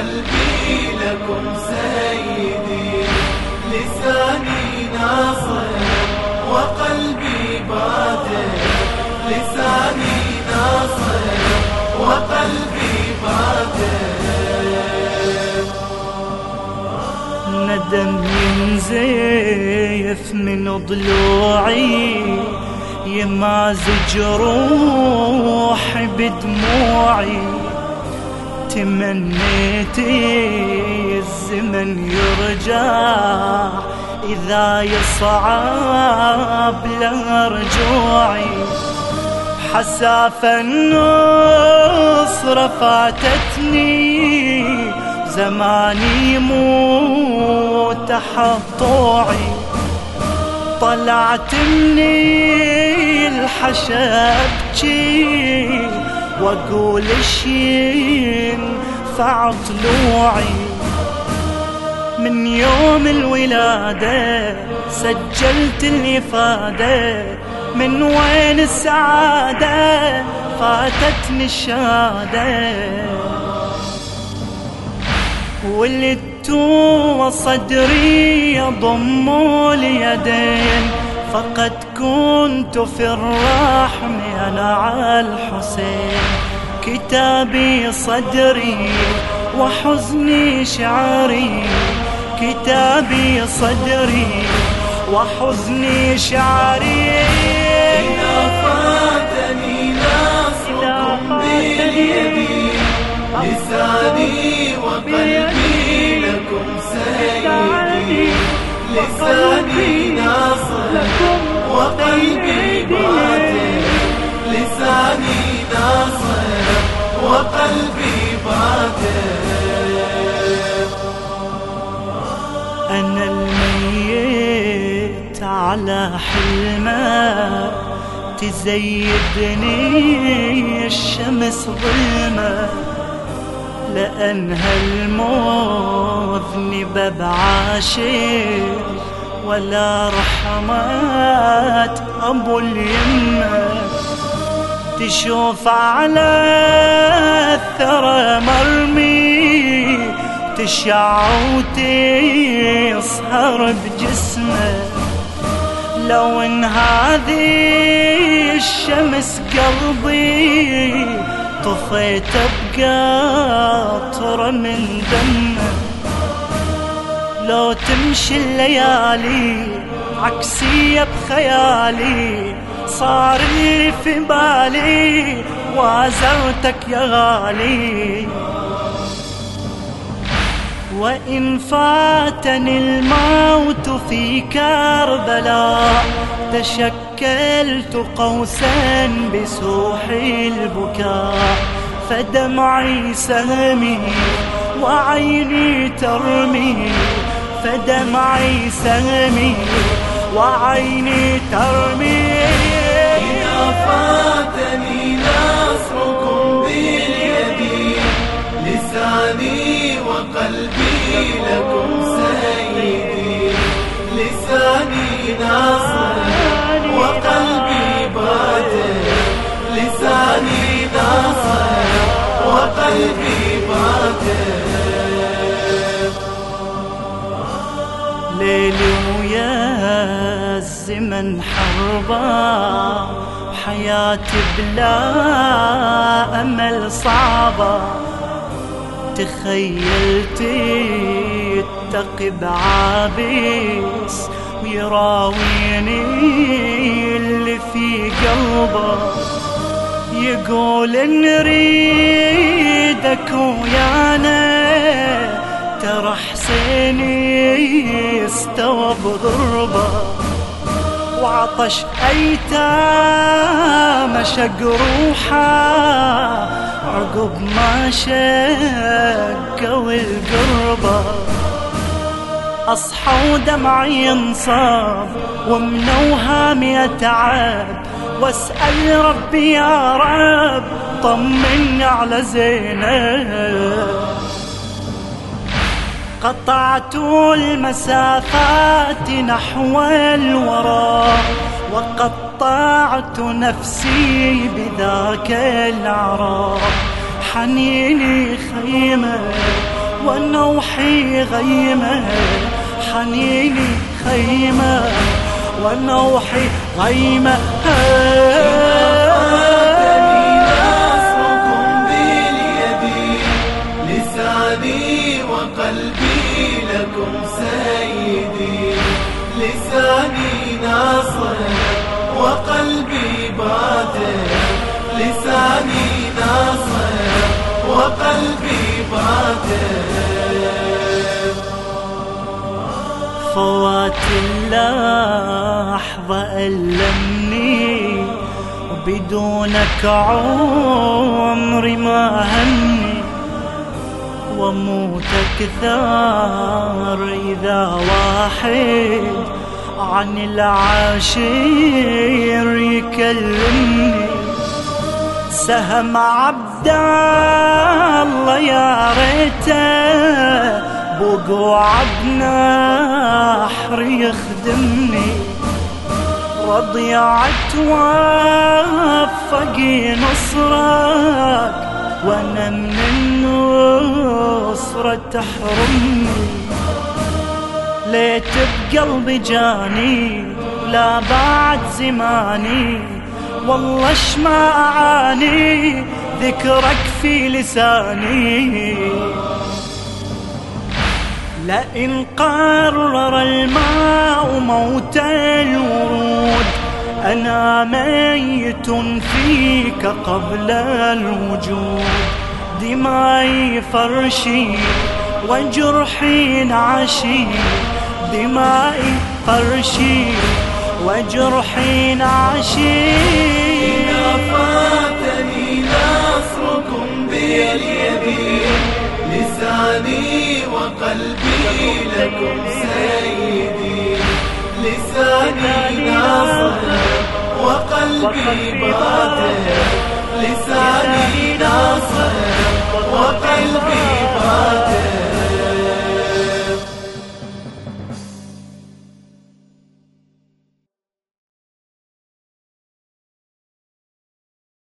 وقلبي لكم سيدي لساني ناصر وقلبي بادر لساني ناصر وقلبي بادر ندم ينزيف من ضلوعي يمازج روحي بدموعي. تمنيت الزمن يرجع إذا يصعب لرجوعي حسافة النصر فاتتني. زماني يموت تحت طوعي طلعت مني الحشا ابكي وأقول شين فعطلوعي من يوم الولادة سجلت الإفادة من وين السعادة فاتتني الشهادة. ولدت وصدري يضم اليدين فقد كنت في الرحم أنا على الحسين كتابي صدري وحزني شعري. كتابي صدري وحزني شعري. وقلبي بادر أنا الميت على حلمه تزيدني الشمس ظلمة لأن هالمذنبة بعاشق ولا رحمات أبو اليمة. تشوف على الثرى مرمي تشع وتسهر بجسمه. لو إن هذه الشمس قلبي طفيت بقطرة من دمه. لو تمشي الليالي عكسية بخيالي صار اللي في بالي وازرتك يا غالي. وإن فاتني الموت في كربلاء تشكلت قوسا بسوح البكاء. فدمعي سهمي وعيني ترمي فدمعي سهمي وعيني ترمي. فاتني نصركم باليمين لساني وقلبي لكم سيدي. لساني ناصر وقلبي بادر. لساني ناصر وقلبي بادر. ليلي ويا الزمن حربا. حياتي بلا أمل صعبة. تخيلت التقي بعابس ويراويني اللي في قلبه. يقول نريدك ويانا ترى حسيني استوى بغربة وعطش أيتام شق روحه عقب ما شقوا القربة أصحى ودمعي ينصاب ومن اوهامي اتعب واسأل ربي يا رب طمني على زينب. قطعت المسافات نحو الوراء وقطعت نفسي بذاك العراء حنيني خيمة ونوحي غيمة. حنيني خيمة ونوحي غيمة. وقلبي لكم سيدي لساني ناصر وقلبي باتر لساني ناصر وقلبي باتر فوات اللحظة ألمني وبدونك عمري ما همني وموتك ثار إذا واحد عن العاشر يكلمني. سهم عبد الله يا ريته بوقوع بنحر يخدمني. رضيعت وفق نصرك وأنا من النصرة تحرمني ليت بقلبي جاني لا بعد زماني. والله ما أعاني ذكرك في لساني. لئن قرر الماء موت الورود أنا ميت فيك قبل الوجود. دماي فرشي وجرحي نعشي. دمائي فرشي وجرحي نعشي. إذا فاتني نصركم باليمين لساني وقلبي لكم سيدي لساني ناصر وقلبي بادر لساني ناصر وقلبي